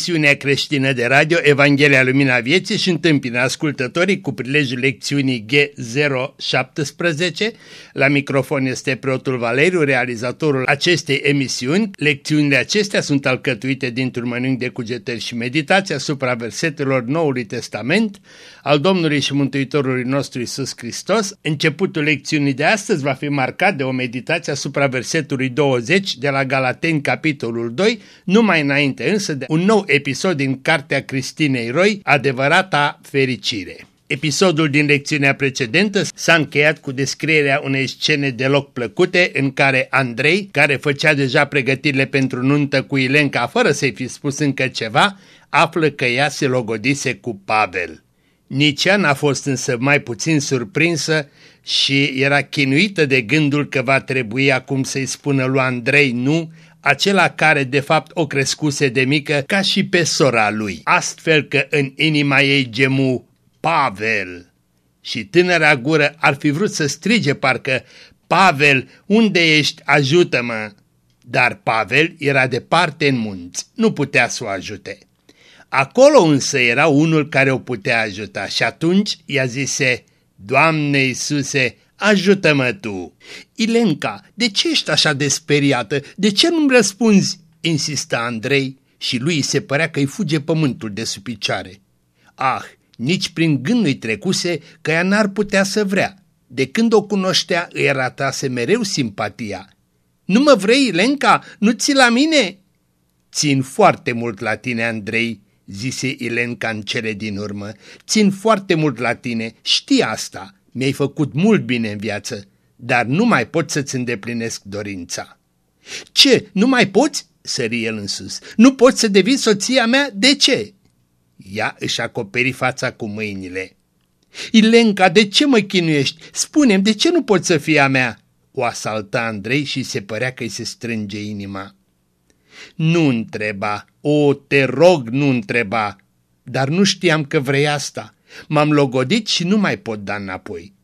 emisiunea creștină de radio Evanghelia Lumina Vieții și întâmpină ascultătorii cu prilejul lecțiunii G017. La microfon este preotul Valeriu, realizatorul acestei emisiuni. Lecțiunile acestea sunt alcătuite dintr-un mănânc de cugetări și meditații asupra versetelor Noului Testament al Domnului și Mântuitorului nostru Isus Hristos. Începutul lecțiunii de astăzi va fi marcat de o meditație asupra versetului 20 de la Galateni, capitolul 2, numai înainte însă de un nou episod din Cartea Cristinei Roy, Adevărata Fericire. Episodul din lecțiunea precedentă s-a încheiat cu descrierea unei scene deloc plăcute în care Andrei, care făcea deja pregătirile pentru nuntă cu Ilenca fără să-i fi spus încă ceva, află că ea se logodise cu Pavel. Nici ea n-a fost însă mai puțin surprinsă și era chinuită de gândul că va trebui acum să-i spună lui Andrei nu, acela care de fapt o crescuse de mică ca și pe sora lui, astfel că în inima ei gemu Pavel. Și tânăra gură ar fi vrut să strige parcă, Pavel, unde ești, ajută-mă! Dar Pavel era departe în munți, nu putea să o ajute. Acolo însă era unul care o putea ajuta și atunci i-a zise, Doamne Iisuse, ajută-mă tu! Ilenca, de ce ești așa de speriată? De ce nu-mi răspunzi? Insista Andrei și lui se părea că-i fuge pământul de sub picioare. Ah, nici prin gând nu-i trecuse că ea n-ar putea să vrea. De când o cunoștea, îi ratase mereu simpatia. Nu mă vrei, Ilenca? Nu ți la mine?" Țin foarte mult la tine, Andrei," zise Ilenca în cele din urmă. Țin foarte mult la tine, știi asta. Mi-ai făcut mult bine în viață, dar nu mai pot să-ți îndeplinesc dorința. Ce, nu mai poți? sări el în sus. Nu poți să devii soția mea? De ce? Ea își acoperi fața cu mâinile. Ilenca, de ce mă chinuiești? Spune-mi, de ce nu poți să fii a mea? O asalta Andrei și se părea că îi se strânge inima. Nu întreba, o, te rog, nu întreba, dar nu știam că vrei asta. M-am logodit și nu mai pot da înapoi.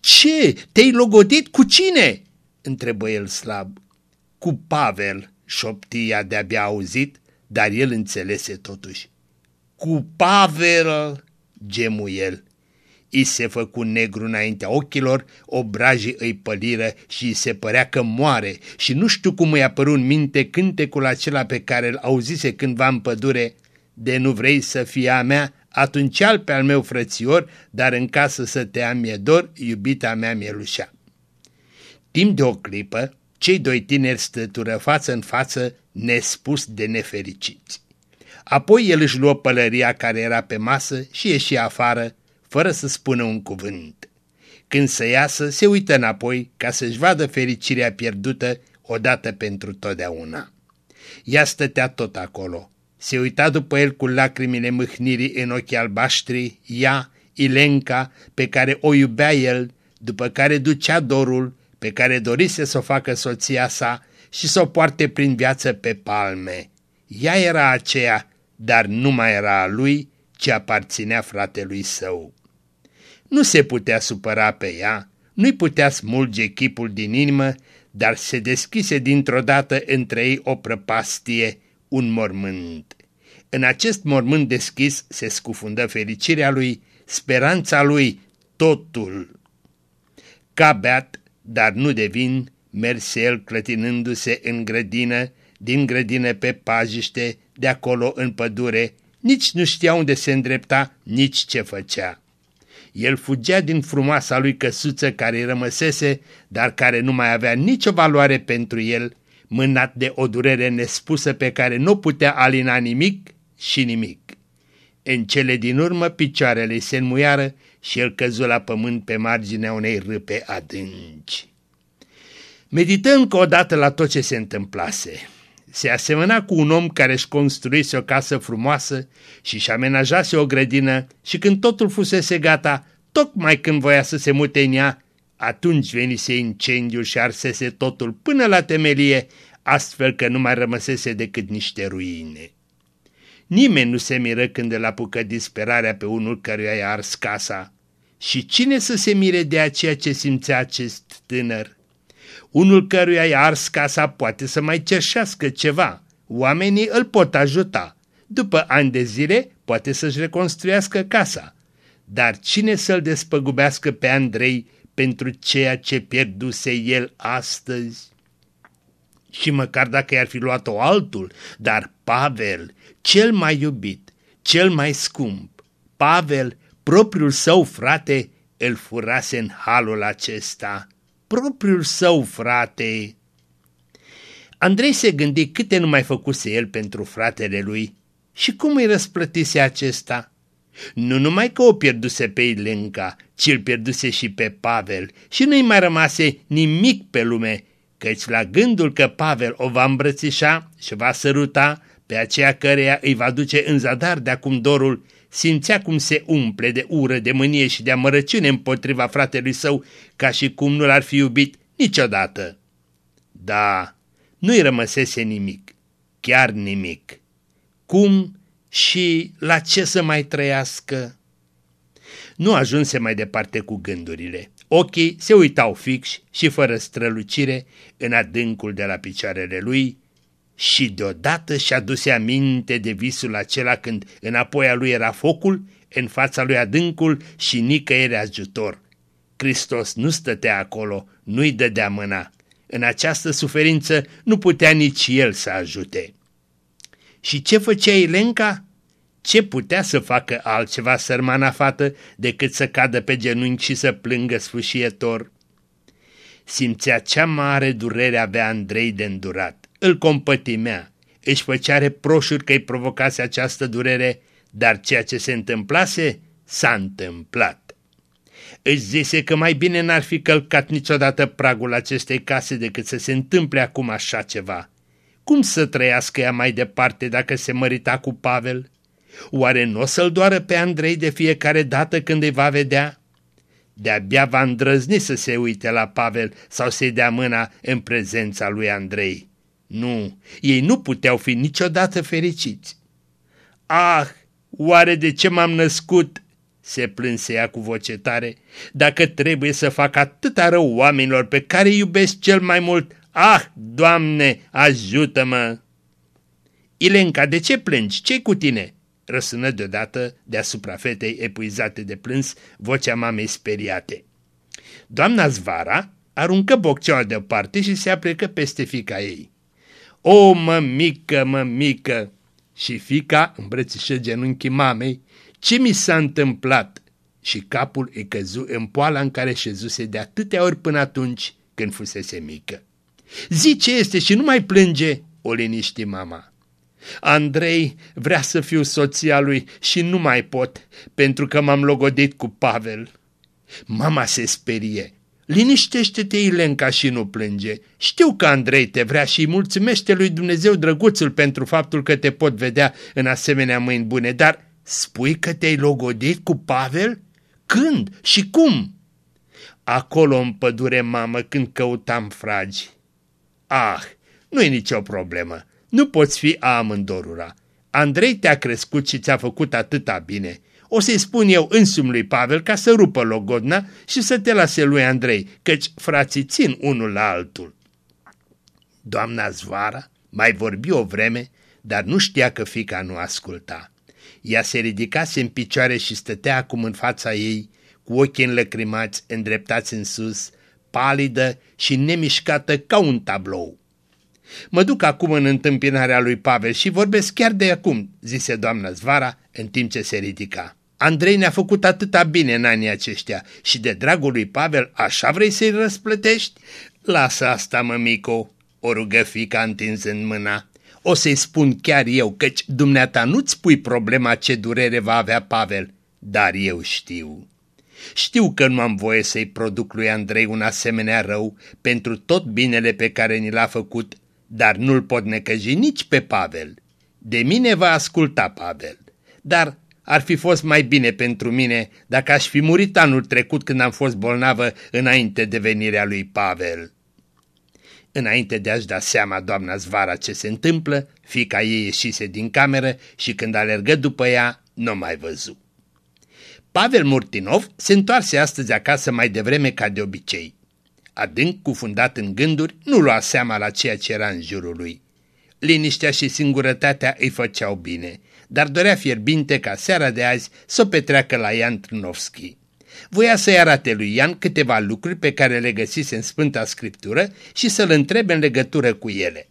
Ce? Te-ai logodit cu cine? întrebă el slab. Cu Pavel, șoptia de-abia auzit, dar el înțelese totuși. Cu Pavel, gemu el. I se făcu negru înaintea ochilor, obrajii îi păliră și îi se părea că moare și nu știu cum îi apăru în minte cântecul acela pe care îl auzise cândva în pădure, de nu vrei să fii a mea, atunci al pe al meu frățior, dar în casă să te am mie dor, iubita mea mielușea. Timp de o clipă, cei doi tineri stătură față în față, nespus de nefericiți. Apoi el își luă pălăria care era pe masă și ieși afară, fără să spună un cuvânt. Când să iasă, se uită înapoi ca să-și vadă fericirea pierdută odată pentru totdeauna. Ea stătea tot acolo, se uita după el cu lacrimile mâhnirii în ochii albaștri, ea, Ilenca, pe care o iubea el, după care ducea dorul, pe care dorise să o facă soția sa și să o poarte prin viață pe palme. Ea era aceea, dar nu mai era a lui, ce aparținea fratelui său. Nu se putea supăra pe ea, nu-i putea smulge chipul din inimă, dar se deschise dintr-o dată între ei o prăpastie, un mormânt. În acest mormânt deschis se scufundă fericirea lui, speranța lui, totul. Ca beat, dar nu de vin, merse el clătinându-se în grădină, din grădină pe pajiște, de acolo în pădure, nici nu știa unde se îndrepta, nici ce făcea. El fugea din frumoasa lui căsuță care îi rămăsese, dar care nu mai avea nicio valoare pentru el, mânat de o durere nespusă pe care nu putea alina nimic și nimic. În cele din urmă picioarele se înmuiară și el căzu la pământ pe marginea unei râpe adânci. Medită încă o dată la tot ce se întâmplase. Se asemăna cu un om care își construise o casă frumoasă și își amenajase o grădină și când totul fusese gata, tocmai când voia să se mute în ea, atunci venise incendiul și arsese totul până la temelie, astfel că nu mai rămăsese decât niște ruine. Nimeni nu se miră când îl apucă disperarea pe unul căruia i-a ars casa. Și cine să se mire de aceea ce simțea acest tânăr? Unul căruia i-a ars casa poate să mai cerșească ceva. Oamenii îl pot ajuta. După ani de zile poate să-și reconstruiască casa. Dar cine să-l despăgubească pe Andrei pentru ceea ce pierduse el astăzi? Și măcar dacă i-ar fi luat-o altul, dar Pavel, cel mai iubit, cel mai scump, Pavel, propriul său frate, îl furase în halul acesta. Propriul său frate. Andrei se gândi câte nu mai făcuse el pentru fratele lui și cum îi răsplătise acesta. Nu numai că o pierduse pe Ilenca, ci îl pierduse și pe Pavel și nu-i mai rămase nimic pe lume, căci la gândul că Pavel o va îmbrățișa și va săruta pe aceea căreia îi va duce în zadar de acum dorul, simțea cum se umple de ură, de mânie și de amărăciune împotriva fratelui său, ca și cum nu l-ar fi iubit niciodată. Da, nu-i rămăsese nimic, chiar nimic. Cum și la ce să mai trăiască? Nu ajunse mai departe cu gândurile. Ochii se uitau fix și fără strălucire în adâncul de la picioarele lui și deodată și-a dus aminte de visul acela când înapoi a lui era focul, în fața lui adâncul și nicăieri ajutor. Hristos nu stătea acolo, nu-i dădea mâna. În această suferință nu putea nici el să ajute. Și ce făcea Ilenca? Ce putea să facă altceva sărmana fată decât să cadă pe genunchi și să plângă sfâșietor? Simțea cea mare durere avea Andrei de îndurat. Îl compătimea, își făcea reproșuri că îi provocase această durere, dar ceea ce se întâmplase, s-a întâmplat. Își zise că mai bine n-ar fi călcat niciodată pragul acestei case decât să se întâmple acum așa ceva. Cum să trăiască ea mai departe dacă se mărita cu Pavel? Oare nu o să-l doară pe Andrei de fiecare dată când îi va vedea? De-abia va îndrăzni să se uite la Pavel sau să-i dea mâna în prezența lui Andrei. Nu, ei nu puteau fi niciodată fericiți. Ah, oare de ce m-am născut? se plânse ea cu voce tare. Dacă trebuie să fac atâta rău oamenilor pe care iubesc cel mai mult, ah, Doamne, ajută-mă! Ilenca, de ce plângi? ce cu tine? Răsună deodată deasupra fetei epuizate de plâns vocea mamei speriate. Doamna Zvara aruncă bocceaua deoparte și se aplecă peste fica ei. O, mămică, mămică! Și fica îmbrățișă genunchii mamei. Ce mi s-a întâmplat? Și capul îi căzu în poala în care șezuse de atâtea ori până atunci când fusese mică. Zi ce este și nu mai plânge, o liniști mama. Andrei vrea să fiu soția lui și nu mai pot, pentru că m-am logodit cu Pavel. Mama se sperie. Liniștește-te, Ilenca, și nu plânge. Știu că Andrei te vrea și îi mulțumește lui Dumnezeu drăguțul pentru faptul că te pot vedea în asemenea mâini bune, dar spui că te-ai logodit cu Pavel? Când și cum? Acolo în pădure, mamă, când căutam fragi. Ah, nu-i nicio problemă. Nu poți fi amândorura. Andrei te-a crescut și ți-a făcut atâta bine. O să-i spun eu însumi lui Pavel ca să rupă logodna și să te lase lui Andrei, căci frații țin unul la altul. Doamna Zvara mai vorbi o vreme, dar nu știa că fica nu asculta. Ea se ridicase în picioare și stătea acum în fața ei, cu ochii înlăcrimați, îndreptați în sus, palidă și nemișcată ca un tablou. Mă duc acum în întâmpinarea lui Pavel și vorbesc chiar de acum, zise doamna Zvara în timp ce se ridica. Andrei ne-a făcut atâta bine în anii aceștia și de dragul lui Pavel așa vrei să-i răsplătești? Lasă asta, mămico, o rugă fica întinzând mâna. O să-i spun chiar eu, căci dumneata nu-ți pui problema ce durere va avea Pavel, dar eu știu. Știu că nu am voie să-i produc lui Andrei un asemenea rău pentru tot binele pe care ni l-a făcut dar nu-l pot necăji nici pe Pavel. De mine va asculta Pavel, dar ar fi fost mai bine pentru mine dacă aș fi murit anul trecut când am fost bolnavă înainte de venirea lui Pavel. Înainte de a-și da seama doamna Zvara ce se întâmplă, fica ei ieșise din cameră și când alergă după ea, nu mai văzu. Pavel Murtinov se întoarse astăzi acasă mai devreme ca de obicei adânc cufundat în gânduri, nu lua seama la ceea ce era în jurul lui. Liniștea și singurătatea îi făceau bine, dar dorea fierbinte ca seara de azi să o petreacă la Ian Trnovski. Voia să-i arate lui Ian câteva lucruri pe care le găsise în Sfânta Scriptură și să-l întrebe în legătură cu ele.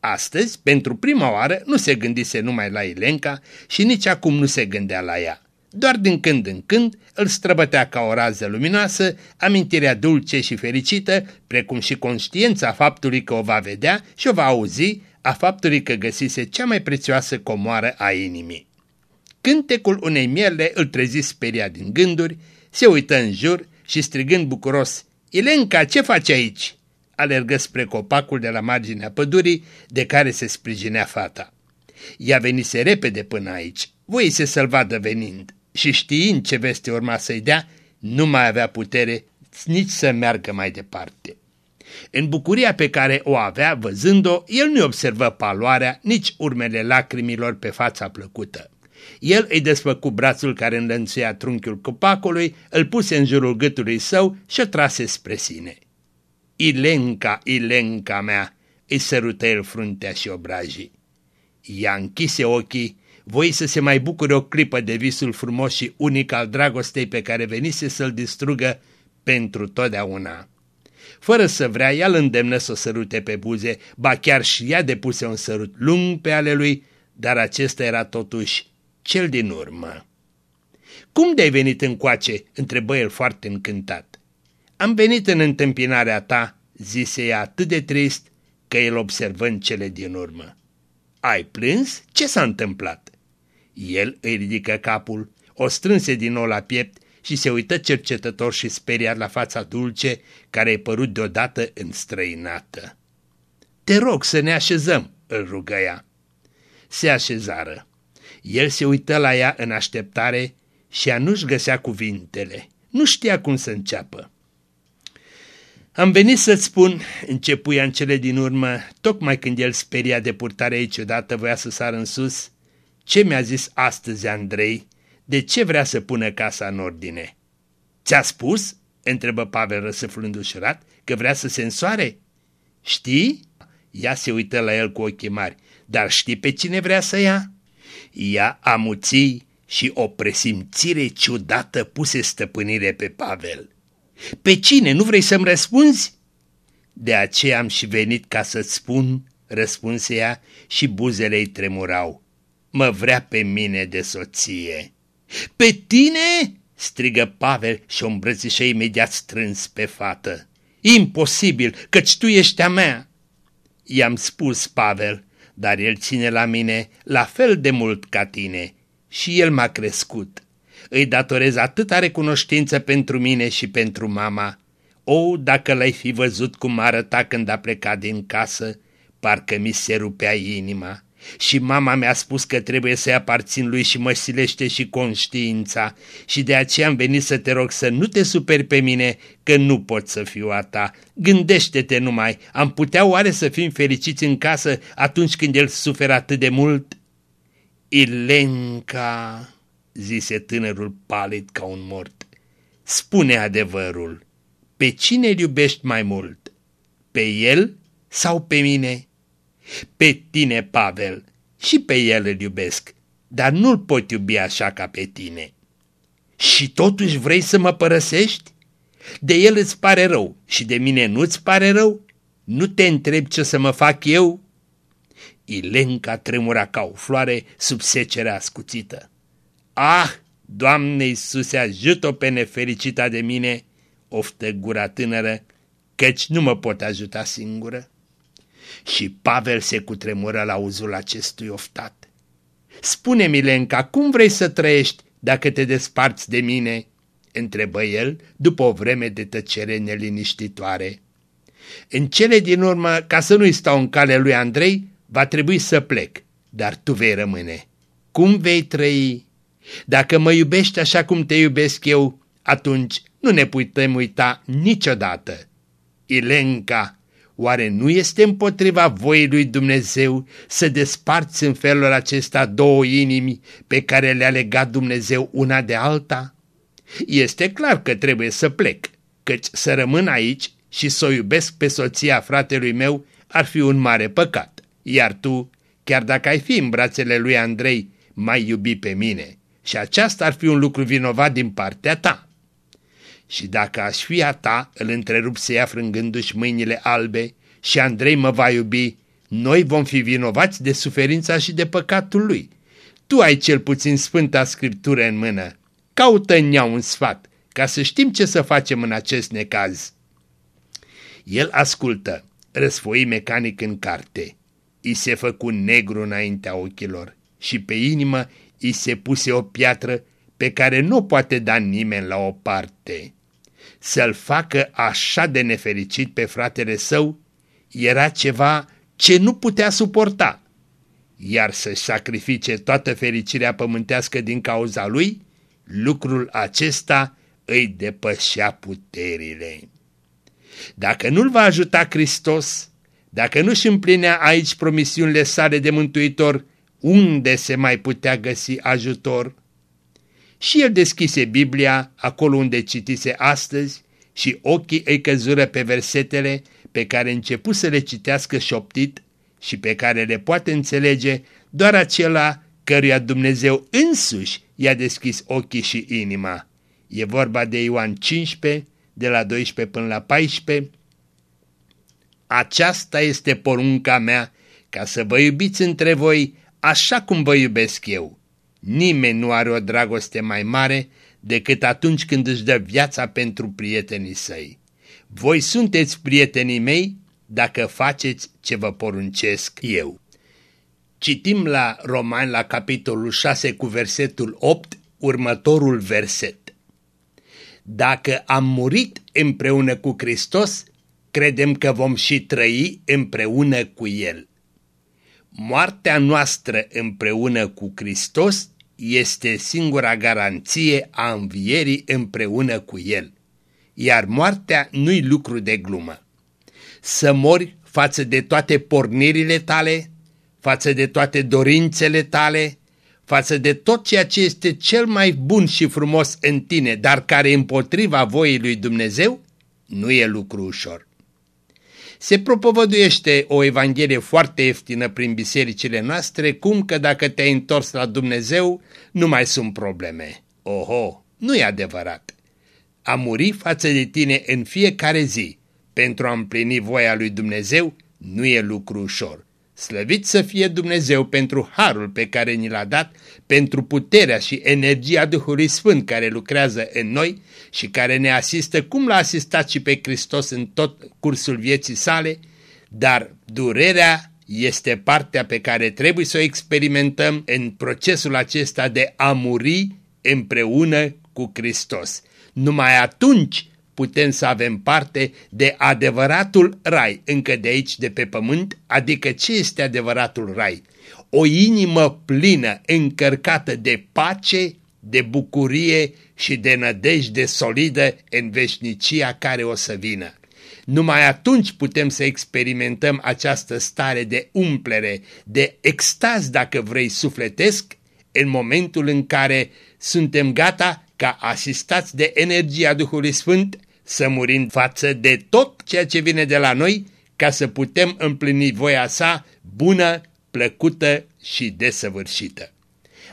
Astăzi, pentru prima oară, nu se gândise numai la Ilenca și nici acum nu se gândea la ea. Doar din când în când îl străbătea ca o rază luminoasă amintirea dulce și fericită, precum și conștiința faptului că o va vedea și o va auzi, a faptului că găsise cea mai prețioasă comoară a inimii. Cântecul unei mierle îl trezi speria din gânduri, se uită în jur și strigând bucuros, Ilenca, ce faci aici?" alergă spre copacul de la marginea pădurii de care se sprijinea fata. Ea venise repede până aici, voise să-l vadă venind și știind ce veste urma să-i dea, nu mai avea putere nici să meargă mai departe. În bucuria pe care o avea văzând-o, el nu observă paloarea, nici urmele lacrimilor pe fața plăcută. El îi desfăcu brațul care înlănțuia trunchiul copacului, îl puse în jurul gâtului său și o trase spre sine. Ilenca, Ilenca mea, îi sărută el fruntea și obrajii. Ea închise ochii, voi să se mai bucure o clipă de visul frumos și unic al dragostei pe care venise să-l distrugă pentru totdeauna. Fără să vrea, ea îl îndemnă să o sărute pe buze, ba chiar și ea depuse un sărut lung pe ale lui, dar acesta era totuși cel din urmă. Cum de-ai venit încoace?" întrebă el foarte încântat. Am venit în întâmpinarea ta," zise ea atât de trist că el observă în cele din urmă. Ai plâns? Ce s-a întâmplat?" El îi ridică capul, o strânse din nou la piept și se uită cercetător și speriat la fața dulce care i părut deodată înstrăinată. Te rog să ne așezăm," îl rugă ea. Se așezară. El se uită la ea în așteptare și ea nu-și găsea cuvintele, nu știa cum să înceapă. Am venit să-ți spun, începuia în cele din urmă, tocmai când el speria de purtare aici odată voia să sară în sus, ce mi-a zis astăzi Andrei, de ce vrea să pună casa în ordine? Ți-a spus? întrebă Pavel răsăflând ușurat, că vrea să se însoare? Știi? Ea se uită la el cu ochii mari, dar știi pe cine vrea să ia? Ea amuții și o presimțire ciudată puse stăpânire pe Pavel. Pe cine? Nu vrei să-mi răspunzi? De aceea am și venit ca să-ți spun, răspunse ea și buzele ei tremurau. Mă vrea pe mine de soție. Pe tine? strigă Pavel și o îmbrățișă imediat strâns pe fată. Imposibil, căci tu ești a mea. I-am spus, Pavel, dar el ține la mine la fel de mult ca tine și el m-a crescut. Îi datorez atâta recunoștință pentru mine și pentru mama. O, dacă l-ai fi văzut cum arăta când a plecat din casă, parcă mi se rupea inima și mama mi-a spus că trebuie să-i aparțin lui și mă silește și conștiința și de aceea am venit să te rog să nu te superi pe mine că nu pot să fiu a ta. Gândește-te numai, am putea oare să fim fericiți în casă atunci când el suferă atât de mult? Ilenca, zise tânărul palid ca un mort, spune adevărul, pe cine îl iubești mai mult? Pe el sau pe mine? Pe tine, Pavel, și pe el îl iubesc, dar nu-l pot iubi așa ca pe tine. Și totuși vrei să mă părăsești? De el îți pare rău și de mine nu-ți pare rău? Nu te întreb ce să mă fac eu? Ilenca tremura ca o floare sub secerea ascuțită. Ah, Doamne Iisuse, ajută-o pe nefericita de mine, oftă gura tânără, căci nu mă pot ajuta singură. Și Pavel se cutremură la uzul acestui oftat. Spune, Milenca, cum vrei să trăiești dacă te desparți de mine?" întrebă el după o vreme de tăcere neliniștitoare. În cele din urmă, ca să nu-i stau în cale lui Andrei, va trebui să plec, dar tu vei rămâne. Cum vei trăi? Dacă mă iubești așa cum te iubesc eu, atunci nu ne putem uita niciodată. Ilenca, Oare nu este împotriva voii lui Dumnezeu să desparți în felul acesta două inimi pe care le-a legat Dumnezeu una de alta? Este clar că trebuie să plec, căci să rămân aici și să o iubesc pe soția fratelui meu ar fi un mare păcat. iar tu, chiar dacă ai fi în brațele lui Andrei, mai iubi pe mine și aceasta ar fi un lucru vinovat din partea ta. Și dacă aș fi a ta, îl întrerup să ia frângându-și mâinile albe și Andrei mă va iubi, noi vom fi vinovați de suferința și de păcatul lui. Tu ai cel puțin Sfânta Scriptură în mână. Caută în ea un sfat, ca să știm ce să facem în acest necaz. El ascultă, răsfoi mecanic în carte. I se făcu negru înaintea ochilor și pe inimă i se puse o piatră pe care nu poate da nimeni la o parte. Să-l facă așa de nefericit pe fratele său era ceva ce nu putea suporta, iar să-și sacrifice toată fericirea pământească din cauza lui, lucrul acesta îi depășea puterile. Dacă nu-l va ajuta Hristos, dacă nu-și împlinea aici promisiunile sale de mântuitor, unde se mai putea găsi ajutor? Și el deschise Biblia acolo unde citise astăzi și ochii îi căzură pe versetele pe care începu să le citească șoptit și pe care le poate înțelege doar acela căruia Dumnezeu însuși i-a deschis ochii și inima. E vorba de Ioan 15, de la 12 până la 14. Aceasta este porunca mea, ca să vă iubiți între voi așa cum vă iubesc eu. Nimeni nu are o dragoste mai mare decât atunci când își dă viața pentru prietenii săi. Voi sunteți prietenii mei dacă faceți ce vă poruncesc eu. Citim la Romani, la capitolul 6 cu versetul 8, următorul verset. Dacă am murit împreună cu Hristos, credem că vom și trăi împreună cu El. Moartea noastră împreună cu Hristos este singura garanție a învierii împreună cu El, iar moartea nu-i lucru de glumă. Să mori față de toate pornirile tale, față de toate dorințele tale, față de tot ceea ce este cel mai bun și frumos în tine, dar care împotriva voii lui Dumnezeu, nu e lucru ușor. Se propovăduiește o evanghelie foarte ieftină prin bisericile noastre, cum că dacă te-ai întors la Dumnezeu, nu mai sunt probleme. Oho, nu e adevărat. A muri față de tine în fiecare zi pentru a împlini voia lui Dumnezeu nu e lucru ușor. Slăvit să fie Dumnezeu pentru harul pe care ni l-a dat, pentru puterea și energia Duhului Sfânt care lucrează în noi și care ne asistă cum l-a asistat și pe Hristos în tot cursul vieții sale, dar durerea este partea pe care trebuie să o experimentăm în procesul acesta de a muri împreună cu Hristos. Numai atunci putem să avem parte de adevăratul rai, încă de aici, de pe pământ, adică ce este adevăratul rai? O inimă plină, încărcată de pace, de bucurie și de nădejde solidă în veșnicia care o să vină. Numai atunci putem să experimentăm această stare de umplere, de extaz, dacă vrei, sufletesc, în momentul în care suntem gata ca asistați de energia Duhului Sfânt să murim față de tot ceea ce vine de la noi ca să putem împlini voia sa bună, plăcută și desăvârșită.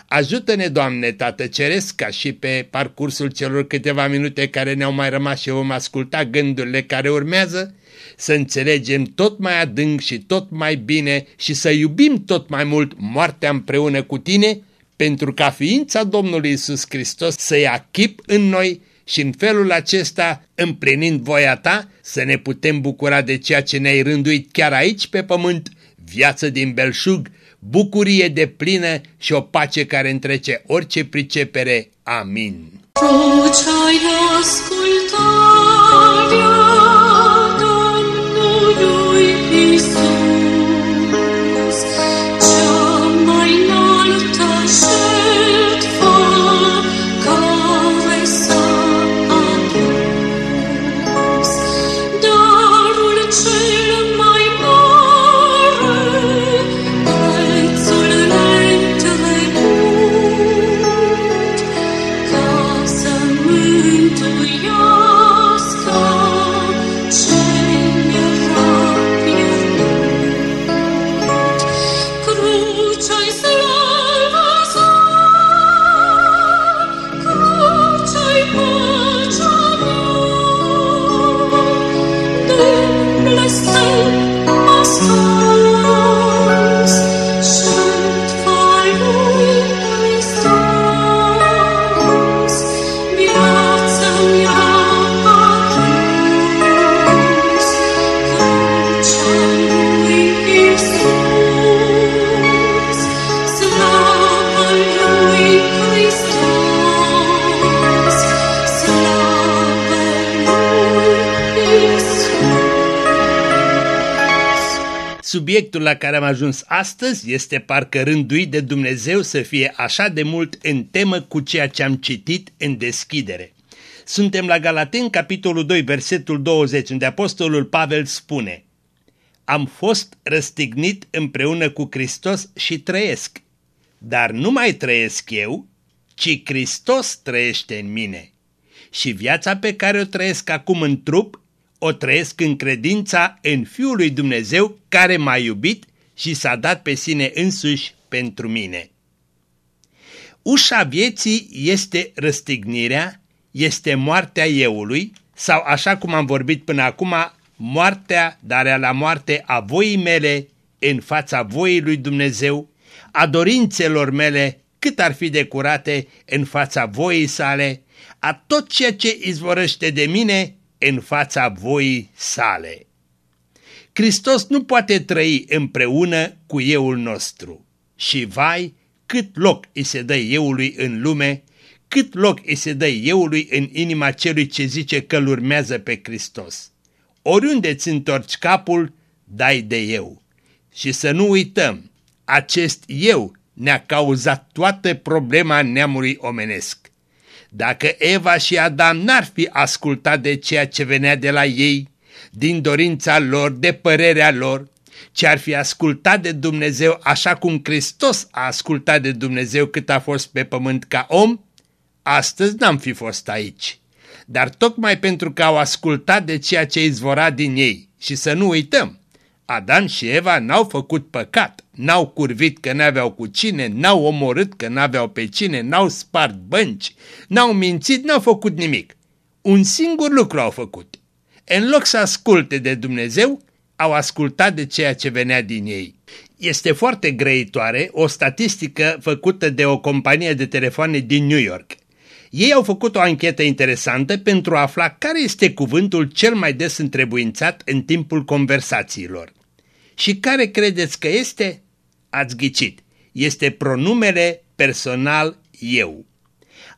Ajută-ne, Doamne, Tată Ceresc, ca și pe parcursul celor câteva minute care ne-au mai rămas și vom asculta gândurile care urmează, să înțelegem tot mai adânc și tot mai bine și să iubim tot mai mult moartea împreună cu Tine, pentru ca ființa Domnului Isus Hristos să ia chip în noi și în felul acesta, împlinind voia ta, să ne putem bucura de ceea ce ne-ai rânduit chiar aici pe pământ, viață din belșug, bucurie de plină și o pace care întrece orice pricepere. Amin. Tu ce-ai Domnului Isus, Subiectul la care am ajuns astăzi este parcă rânduit de Dumnezeu să fie așa de mult în temă cu ceea ce am citit în deschidere. Suntem la Galaten, capitolul 2, versetul 20, unde apostolul Pavel spune Am fost răstignit împreună cu Hristos și trăiesc, dar nu mai trăiesc eu, ci Hristos trăiește în mine. Și viața pe care o trăiesc acum în trup, o trăiesc în credința în Fiul lui Dumnezeu care m-a iubit și s-a dat pe sine însuși pentru mine. Ușa vieții este răstignirea, este moartea euului sau așa cum am vorbit până acum, moartea, dar la moarte a voii mele în fața voii lui Dumnezeu, a dorințelor mele cât ar fi de curate în fața voii sale, a tot ceea ce izvorăște de mine în fața voii sale. Hristos nu poate trăi împreună cu euul nostru. Și vai, cât loc îi se dă euului în lume, cât loc îi se dă euului în inima celui ce zice că îl urmează pe Hristos. Oriunde îți întorci capul, dai de eu. Și să nu uităm, acest eu ne-a cauzat toată problema neamului omenesc. Dacă Eva și Adam n-ar fi ascultat de ceea ce venea de la ei, din dorința lor, de părerea lor, ci ar fi ascultat de Dumnezeu așa cum Hristos a ascultat de Dumnezeu cât a fost pe pământ ca om, astăzi n-am fi fost aici. Dar tocmai pentru că au ascultat de ceea ce izvora din ei și să nu uităm, Adam și Eva n-au făcut păcat, n-au curvit că n-aveau cu cine, n-au omorât că n-aveau pe cine, n-au spart bănci, n-au mințit, n-au făcut nimic. Un singur lucru au făcut. În loc să asculte de Dumnezeu, au ascultat de ceea ce venea din ei. Este foarte grăitoare o statistică făcută de o companie de telefoane din New York. Ei au făcut o anchetă interesantă pentru a afla care este cuvântul cel mai des întrebuințat în timpul conversațiilor. Și care credeți că este? Ați ghicit. Este pronumele personal eu.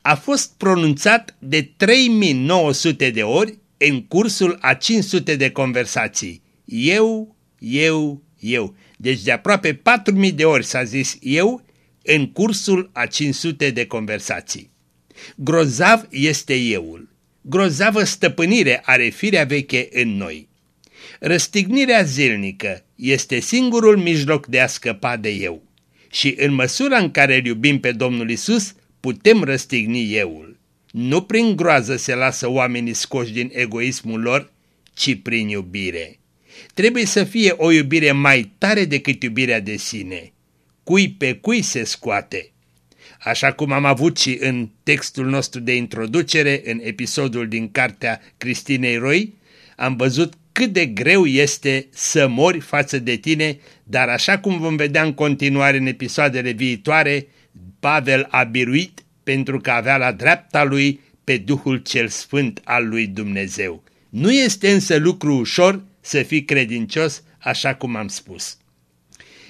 A fost pronunțat de 3900 de ori în cursul a 500 de conversații. Eu, eu, eu. Deci de aproape 4000 de ori s-a zis eu în cursul a 500 de conversații. Grozav este euul. Grozavă stăpânire are firea veche în noi. Răstignirea zilnică este singurul mijloc de a scăpa de eu. Și în măsura în care îl iubim pe Domnul Isus, putem răstigni euul. Nu prin groază se lasă oamenii scoși din egoismul lor, ci prin iubire. Trebuie să fie o iubire mai tare decât iubirea de sine. Cui pe cui se scoate, așa cum am avut și în textul nostru de introducere, în episodul din cartea Cristinei Roy, am văzut cât de greu este să mori față de tine, dar așa cum vom vedea în continuare în episoadele viitoare, Pavel a biruit pentru că avea la dreapta lui pe Duhul cel Sfânt al lui Dumnezeu. Nu este însă lucru ușor să fii credincios, așa cum am spus.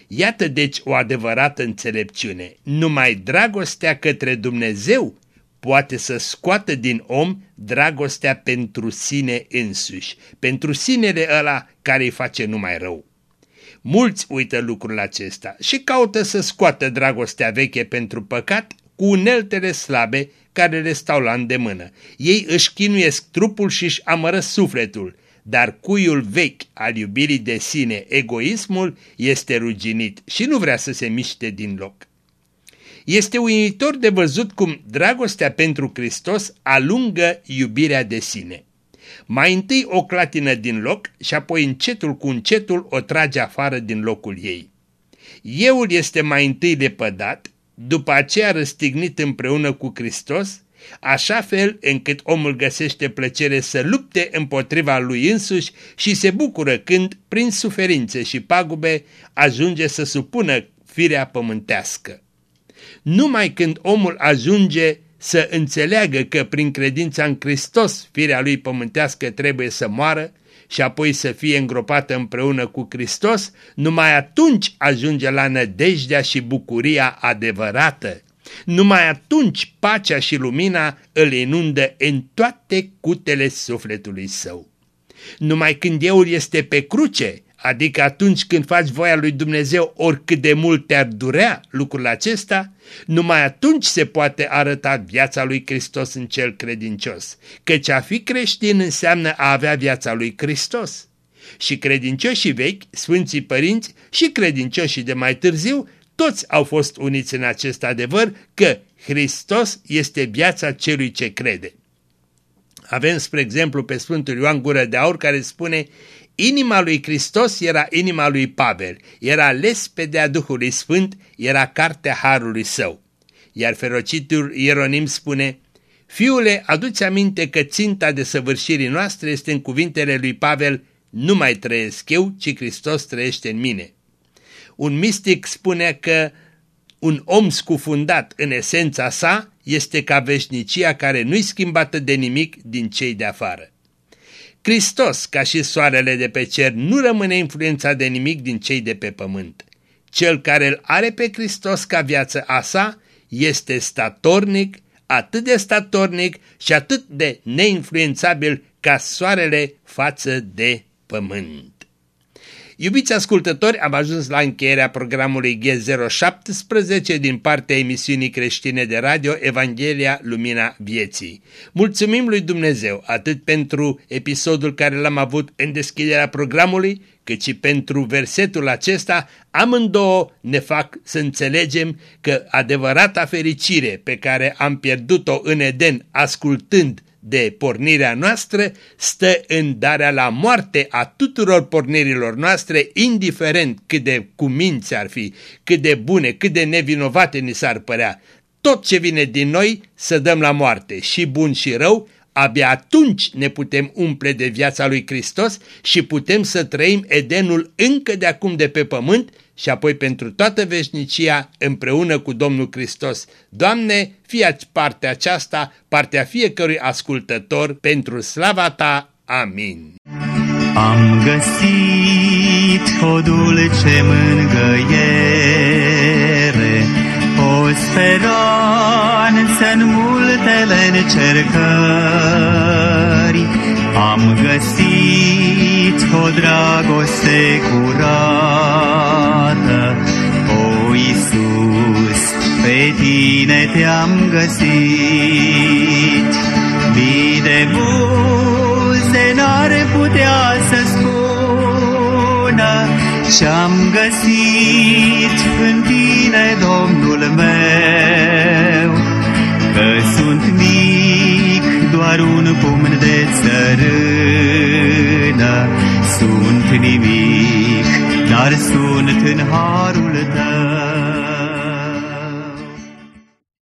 Iată deci o adevărată înțelepciune. Numai dragostea către Dumnezeu poate să scoată din om dragostea pentru sine însuși, pentru sinele ăla care îi face numai rău. Mulți uită lucrul acesta și caută să scoată dragostea veche pentru păcat cu uneltele slabe care le stau la îndemână. Ei își chinuiesc trupul și își amără sufletul, dar cuiul vechi al iubirii de sine, egoismul, este ruginit și nu vrea să se miște din loc. Este uimitor de văzut cum dragostea pentru Hristos alungă iubirea de sine. Mai întâi o clatină din loc și apoi încetul cu încetul o trage afară din locul ei. Euul este mai întâi lepădat, după aceea răstignit împreună cu Hristos așa fel încât omul găsește plăcere să lupte împotriva lui însuși și se bucură când, prin suferințe și pagube, ajunge să supună firea pământească. Numai când omul ajunge să înțeleagă că prin credința în Hristos firea lui pământească trebuie să moară și apoi să fie îngropată împreună cu Hristos, numai atunci ajunge la nădejdea și bucuria adevărată numai atunci pacea și lumina îl inundă în toate cutele sufletului său. Numai când euul este pe cruce, adică atunci când faci voia lui Dumnezeu oricât de mult te-ar durea lucrul acesta, numai atunci se poate arăta viața lui Hristos în cel credincios, căci a fi creștin înseamnă a avea viața lui Hristos. Și credincioșii vechi, Sfânții Părinți și credincioșii de mai târziu, toți au fost uniți în acest adevăr că Hristos este viața celui ce crede. Avem, spre exemplu, pe Sfântul Ioan Gură de Aur care spune Inima lui Hristos era inima lui Pavel, era lespedea Duhului Sfânt, era cartea Harului Său. Iar ferocitul Ieronim spune, Fiule, aduți aminte că ținta de săvârșirii noastre este în cuvintele lui Pavel, nu mai trăiesc eu, ci Hristos trăiește în mine. Un mistic spune că un om scufundat în esența sa este ca veșnicia care nu-i schimbată de nimic din cei de afară. Hristos, ca și soarele de pe cer, nu rămâne influențat de nimic din cei de pe pământ. Cel care îl are pe Hristos ca viață a sa este statornic, atât de statornic și atât de neinfluențabil ca soarele față de pământ. Iubiți ascultători, am ajuns la încheierea programului G017 din partea emisiunii creștine de radio Evanghelia Lumina Vieții. Mulțumim lui Dumnezeu atât pentru episodul care l-am avut în deschiderea programului, cât și pentru versetul acesta, amândouă ne fac să înțelegem că adevărata fericire pe care am pierdut-o în Eden ascultând de pornirea noastră stă în darea la moarte a tuturor pornirilor noastre, indiferent cât de cuminți ar fi, cât de bune, cât de nevinovate ni s-ar părea. Tot ce vine din noi să dăm la moarte, și bun și rău, abia atunci ne putem umple de viața lui Hristos și putem să trăim Edenul încă de acum de pe pământ și apoi pentru toată veșnicia împreună cu Domnul Hristos. Doamne, fie partea aceasta, partea fiecărui ascultător, pentru slava Ta. Amin. Am găsit o dulce mângăiere, o speranță în multele încercări. Am găsit o dragoste curată, o Iisus, pe tine te-am găsit. Mii de buze n-ar putea să spună ce-am găsit în tine, Domnul meu, că sunt mic, doar un pumn de țărână, sunt nimic, dar sunt în harul tău.